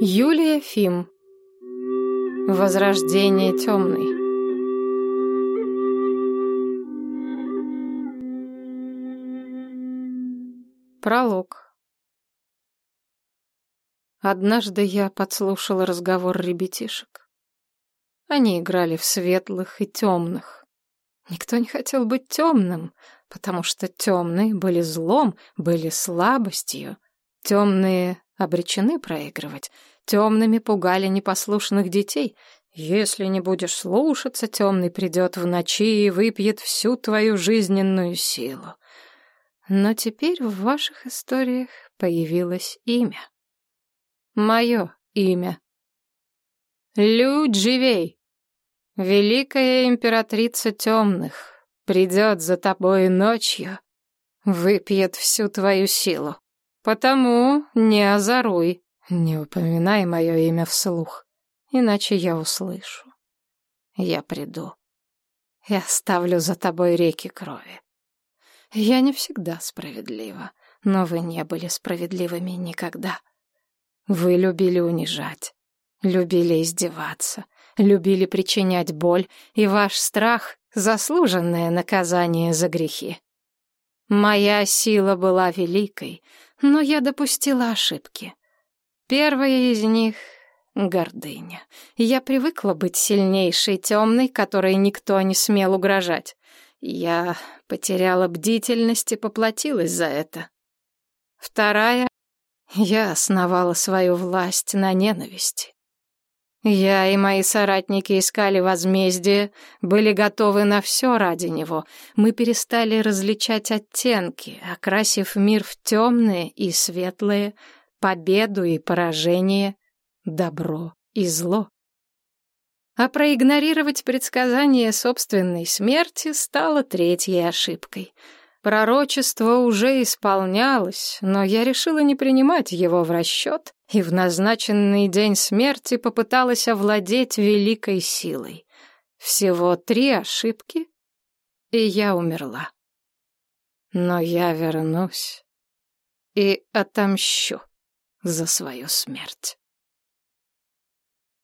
Юлия Фим. Возрождение темный. Пролог. Однажды я подслушала разговор ребятишек. Они играли в светлых и темных. Никто не хотел быть темным, потому что темные были злом, были слабостью. Темные обречены проигрывать. Темными пугали непослушных детей. Если не будешь слушаться, темный придет в ночи и выпьет всю твою жизненную силу. Но теперь в ваших историях появилось имя. Мое имя. Людь живей! Великая императрица темных придет за тобой ночью, выпьет всю твою силу. Потому не озоруй, не упоминай мое имя вслух, иначе я услышу. Я приду. Я ставлю за тобой реки крови. Я не всегда справедлива, но вы не были справедливыми никогда. Вы любили унижать, любили издеваться, любили причинять боль, и ваш страх — заслуженное наказание за грехи. Моя сила была великой, но я допустила ошибки. Первая из них — гордыня. Я привыкла быть сильнейшей, темной, которой никто не смел угрожать. Я потеряла бдительность и поплатилась за это. Вторая — я основала свою власть на ненависти. Я и мои соратники искали возмездие, были готовы на все ради него. Мы перестали различать оттенки, окрасив мир в темные и светлые, победу и поражение, добро и зло. А проигнорировать предсказание собственной смерти стало третьей ошибкой — Пророчество уже исполнялось, но я решила не принимать его в расчет и в назначенный день смерти попыталась овладеть великой силой. Всего три ошибки, и я умерла. Но я вернусь и отомщу за свою смерть.